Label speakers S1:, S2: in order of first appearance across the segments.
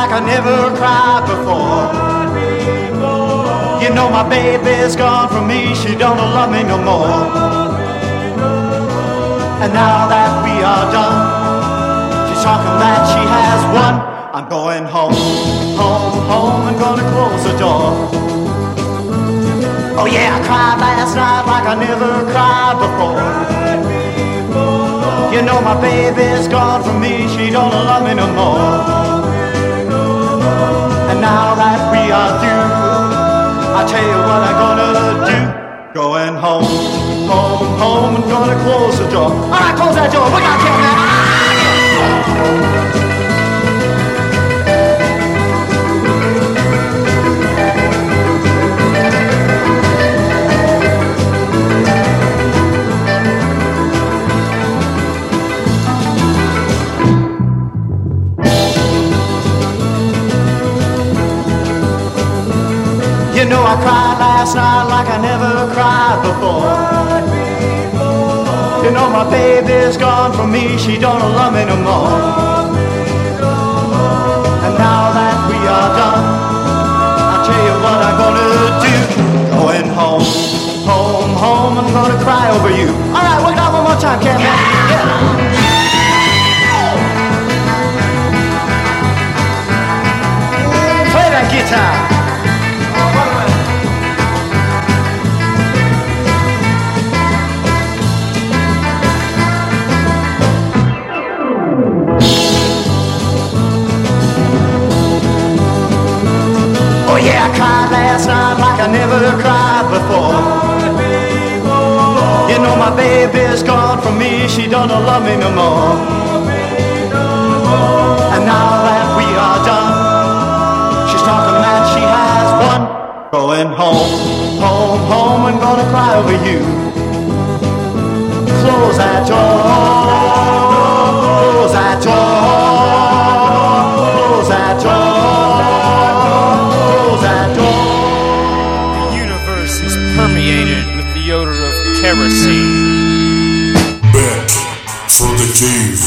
S1: Like I never cried before. You know my baby's gone from me, she don't love me no more. And now that we are done, she's talking that she has won. I'm going home, home, home, and gonna close the door. Oh yeah, I cried last night like I never cried before. You know my baby's gone from me, she don't love me no more. And now that we are through, I tell you what I'm gonna do. Going home, home, home, and gonna close the door. Alright, close that door. We gotta kill that. I cried last night like I never cried before. You know my baby's gone from me, she don't love me no more. And now that we are done, I'll tell you what I'm gonna do. Going home, home, home, I'm gonna cry over you. Alright, work it out one more time, Man. Yeah. Play that guitar. Yeah, I cried last night like I never cried before. You know my baby's gone from me, she don't love me no more. And now that we are done, she's talking that she has won. Going home, home, home, and gonna cry over you. Close that door,
S2: from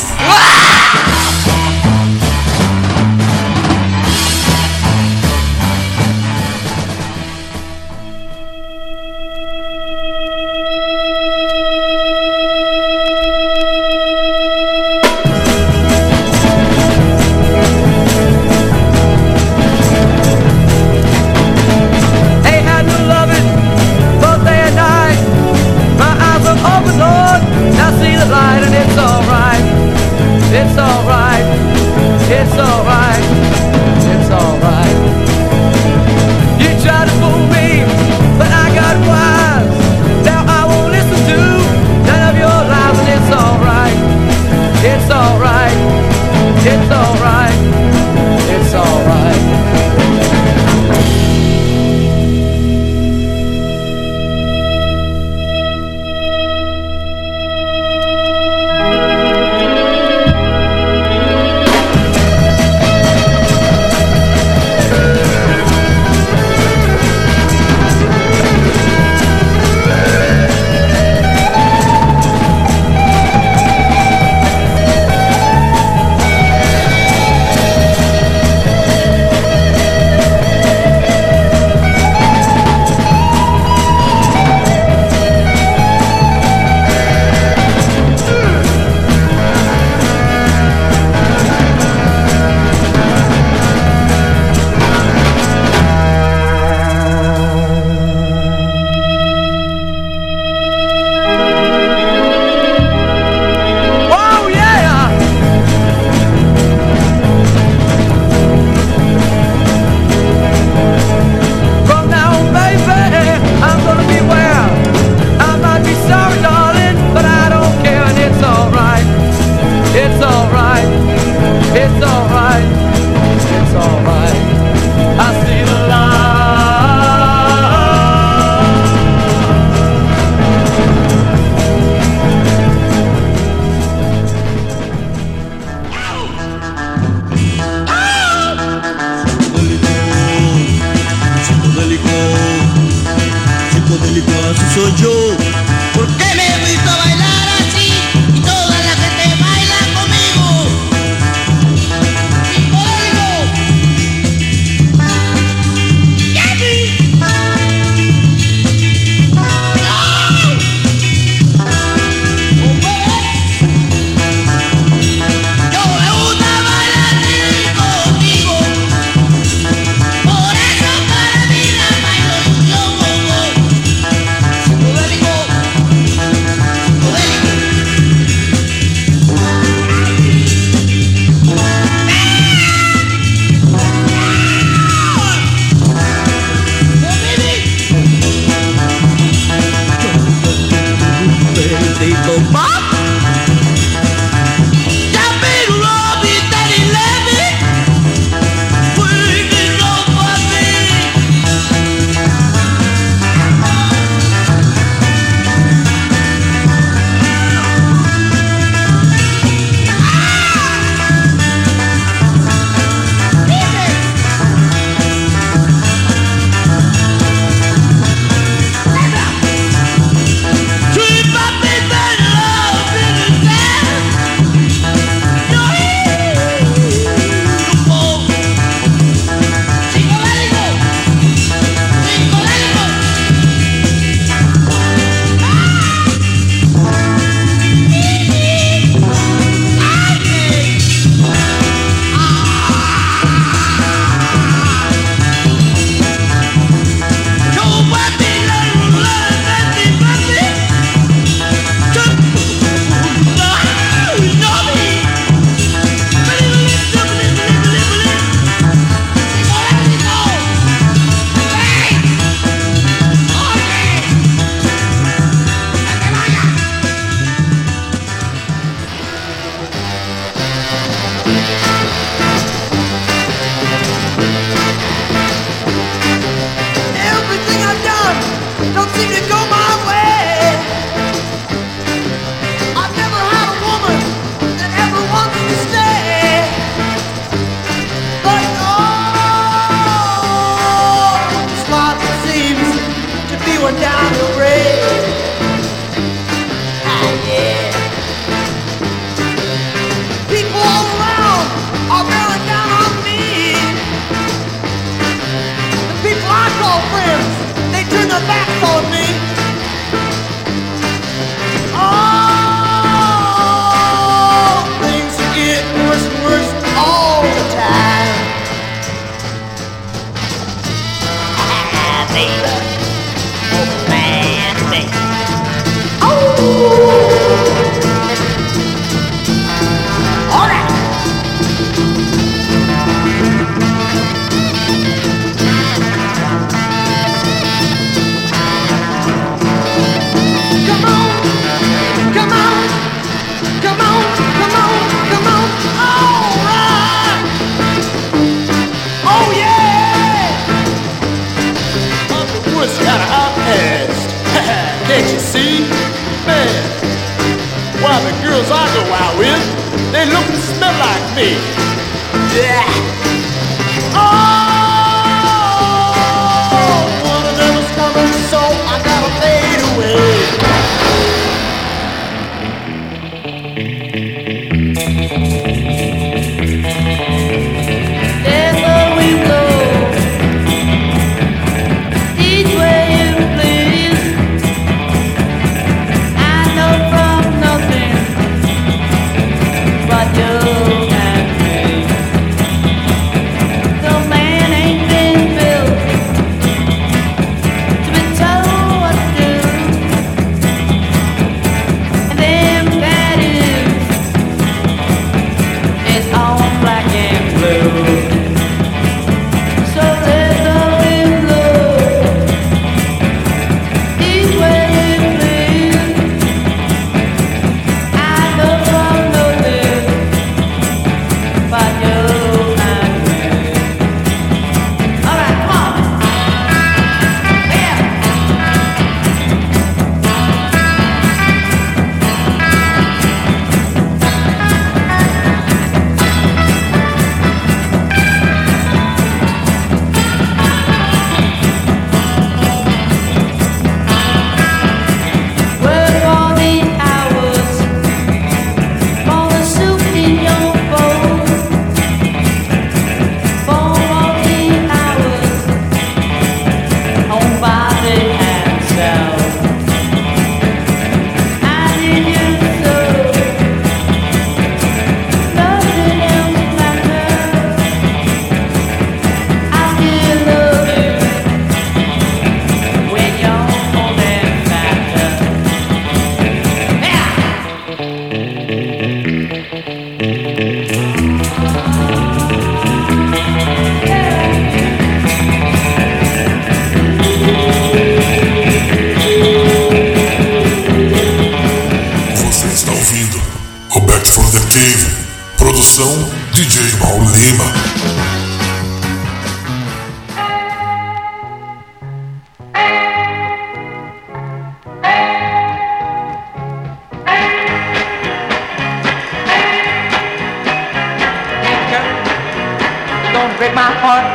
S3: break my heart.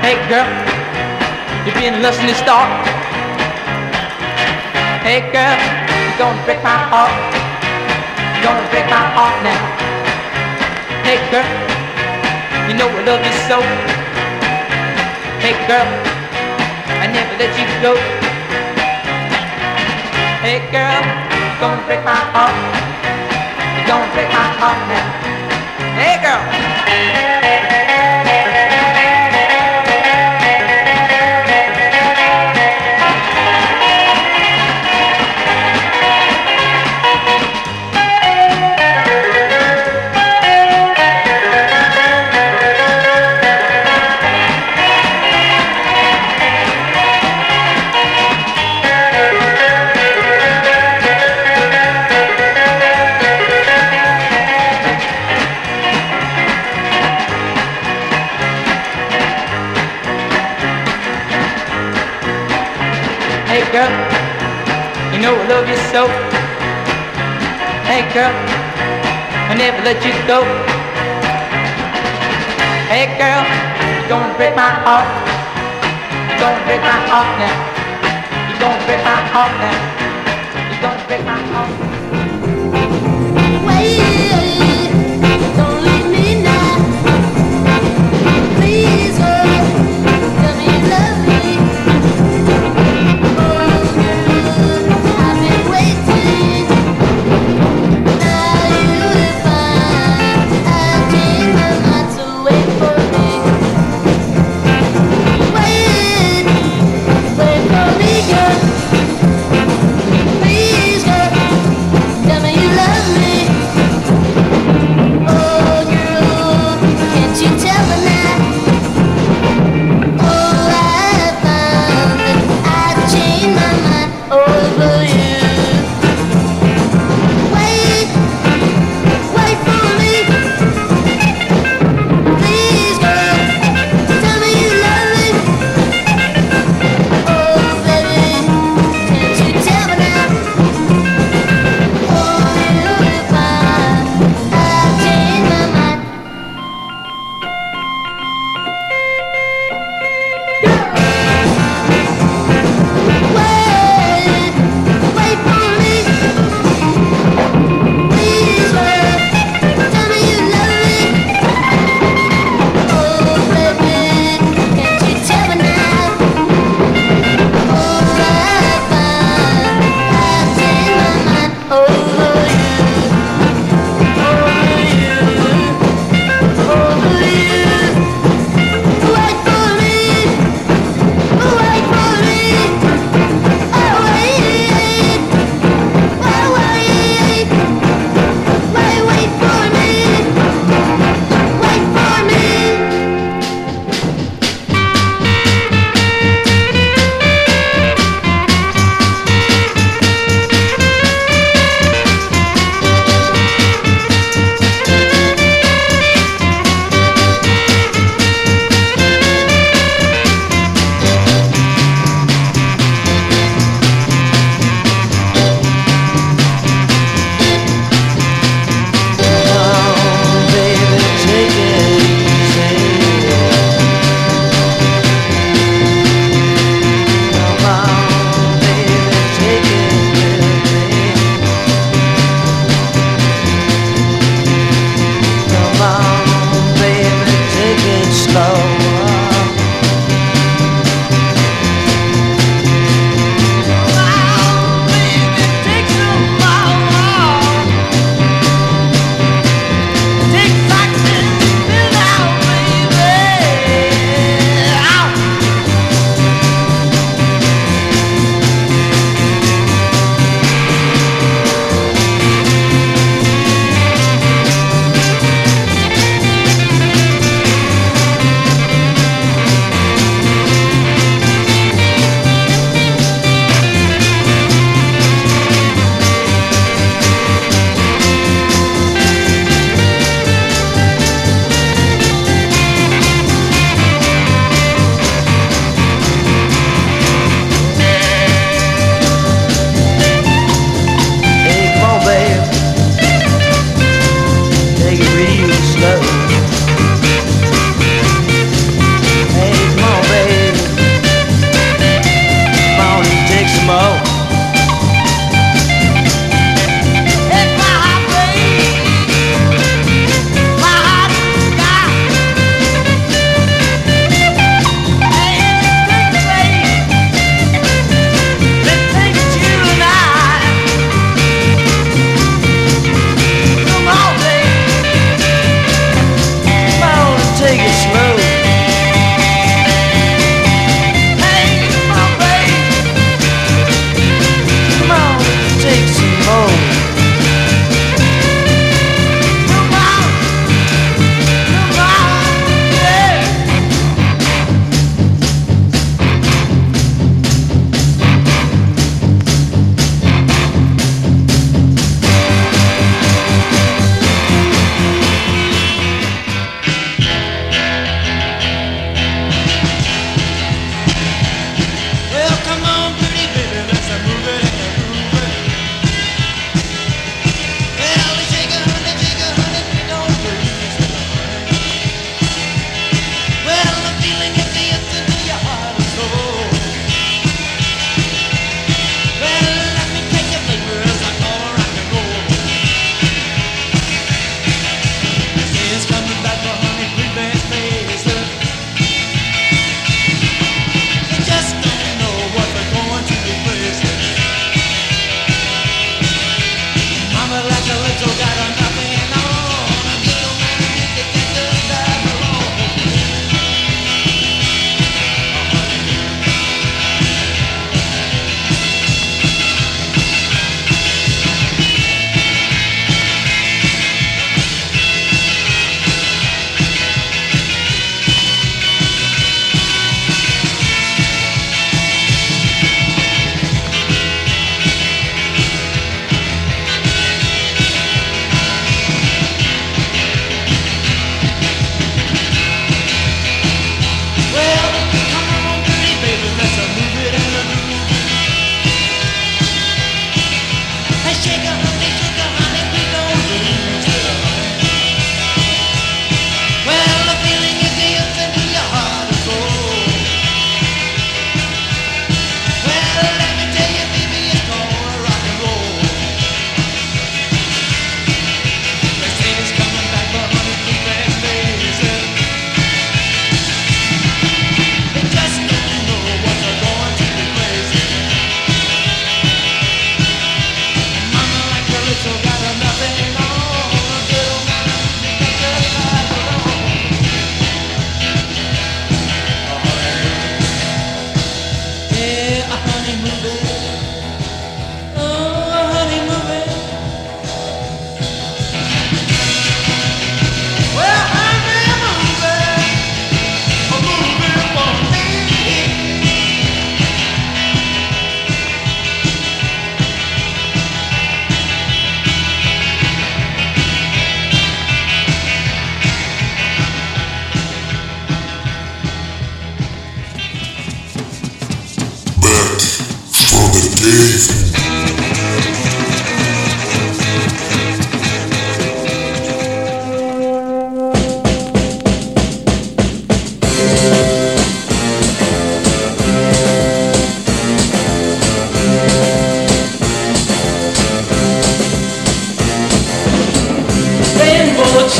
S3: Hey girl, you're been listening to start. Hey girl, you're gonna break my heart. You're gonna break my heart now. Hey girl, you know I love you so. Hey girl, I never let you go. Hey girl, you're gonna break my heart. You're gonna break my heart now. Hey girl. go. Hey girl, I'll never let you go. Hey girl, you're gonna break my heart. You're gonna break my heart now. You're gonna break my heart now.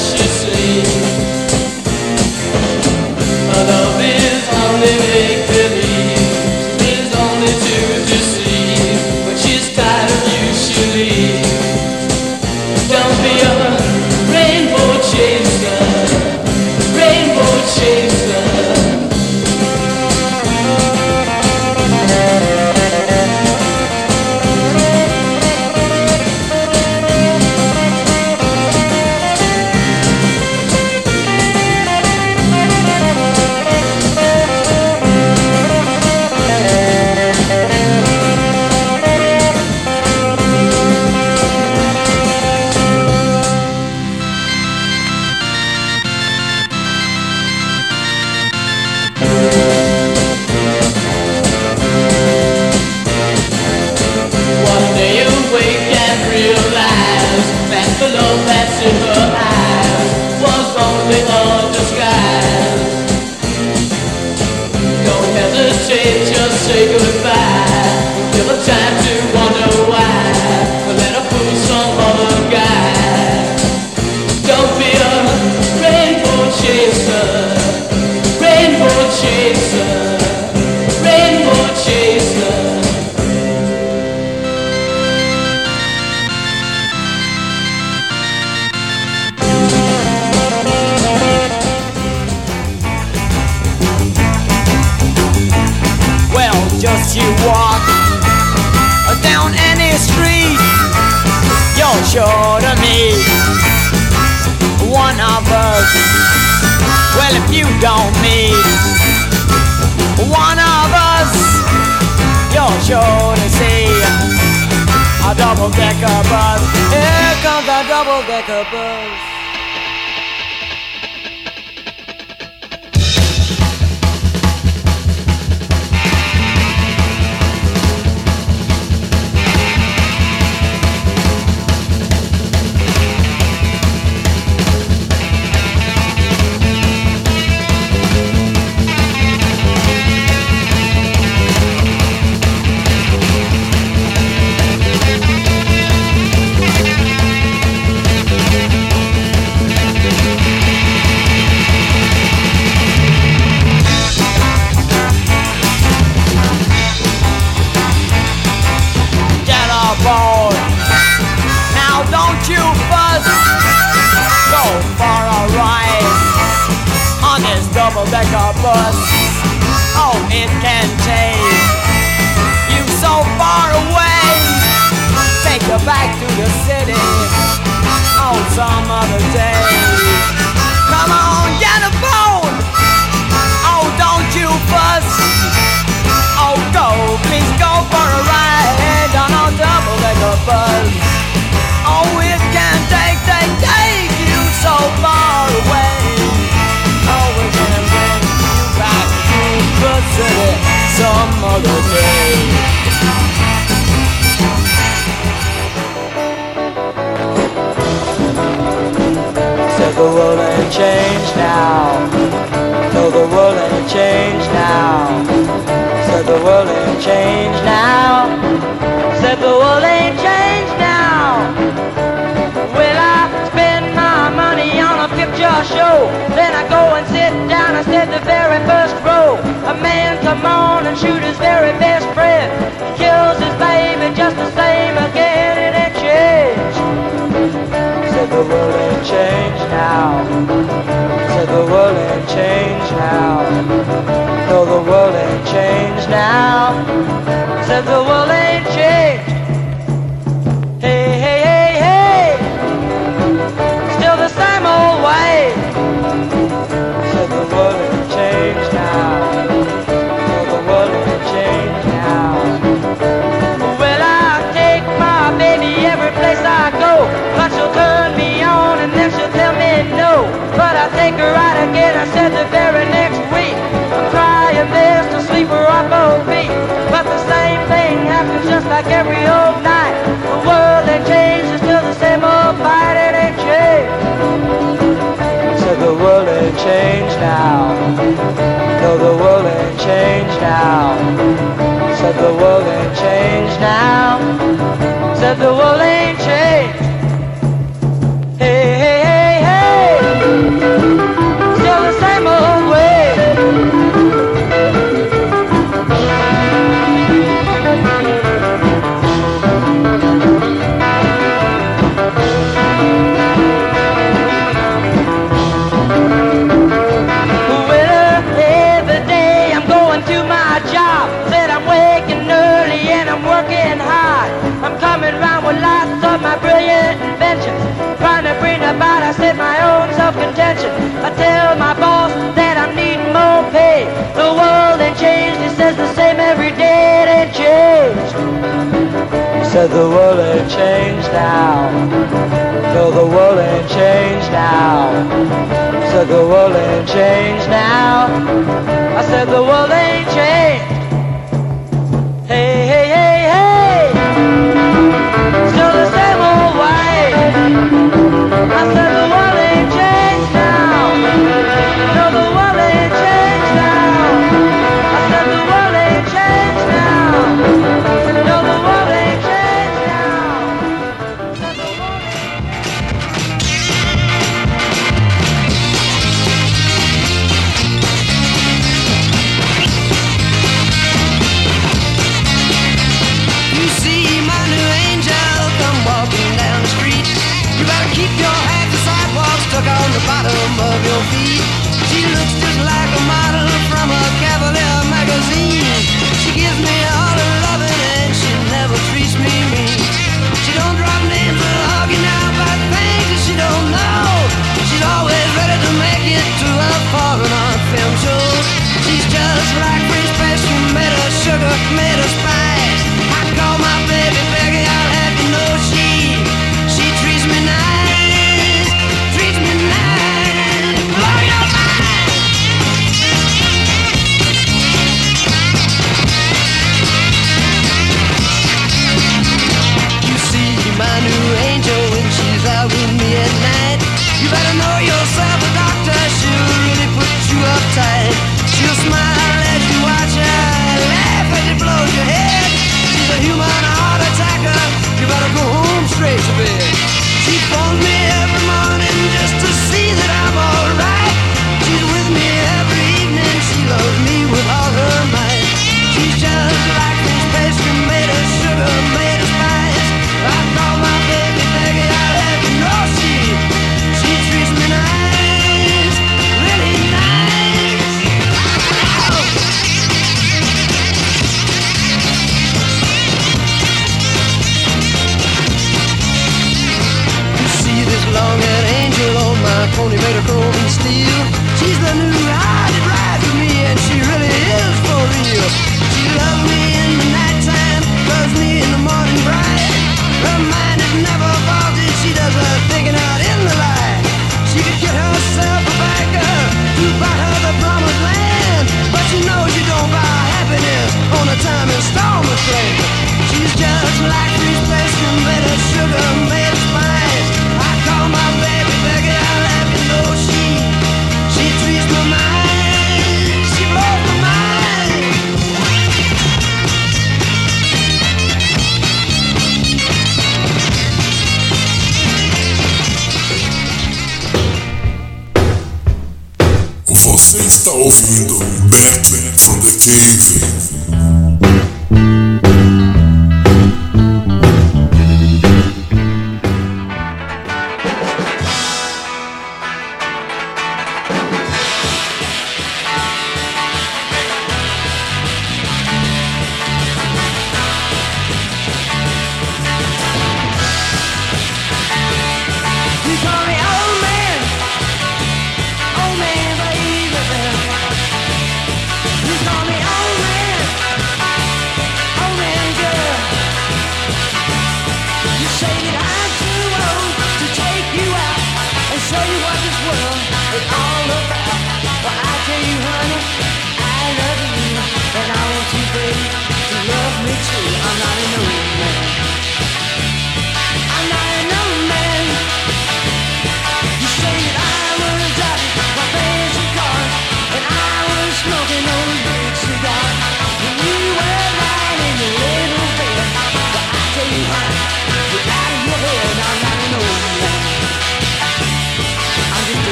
S4: isn't
S5: Well, if you don't meet one of us, you're sure to see a double-decker bus. Here comes a double-decker bus. Come on, get aboard. Oh, don't you fuss. Oh, go, please go for a ride on a double-decker bus. Oh, it can take, take, take you so far away. Oh, it can bring you back to the city some other day. The world ain't changed now. No, the world ain't changed now. Said the world ain't changed now. Said the world ain't changed now. Well, I spend my money on a picture show. Then I go and sit down and sit the very first row. A man come on and shoot his very best friend. He kills his baby just the same again. Said the very next week. I'm trying this to sleep her off both feet. But the same thing happens just like every old night. The world ain't changed, it's still the same old fight, it ain't changed. Said the world ain't changed now. No, the world ain't changed now. Said the world ain't changed now.
S6: I Said the world ain't changed now. No, the world ain't changed now. Said the world ain't changed now. I said the world ain't changed.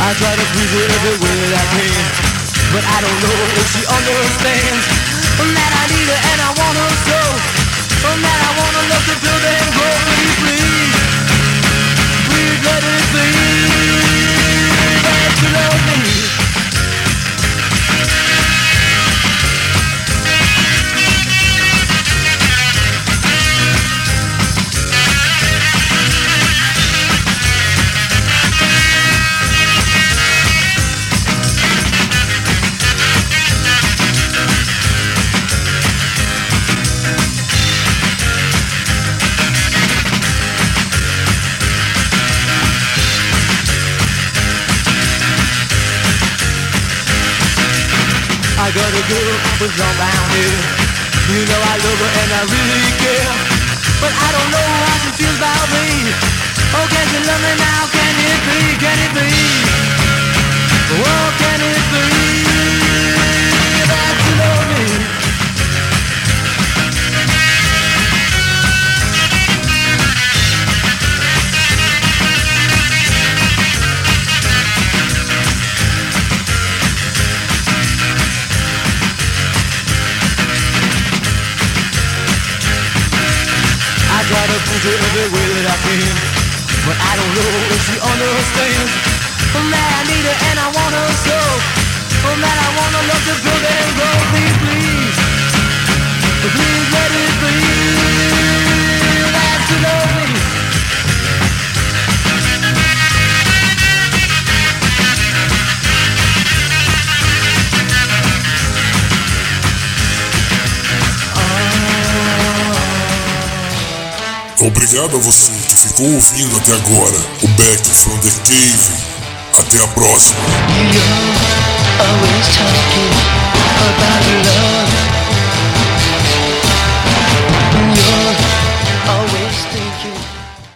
S6: I try to please her every way that I can But I don't know if she understands. That I need her and I want her so. That I want to love to build and grow. Please, please Please let it be. That you love me girl long brown hair You know I love her and I really care But I don't know how she feels about me Oh, can she love me now? Can it be? Can it be? Oh, can it be to every way that I can. But I don't know if she understands. That I need her and I want her so. That I want to love to build and grow. Please, please. Please let it be. That you
S2: Obrigado a você que ficou ouvindo até agora o Back from the Cave. Até a próxima.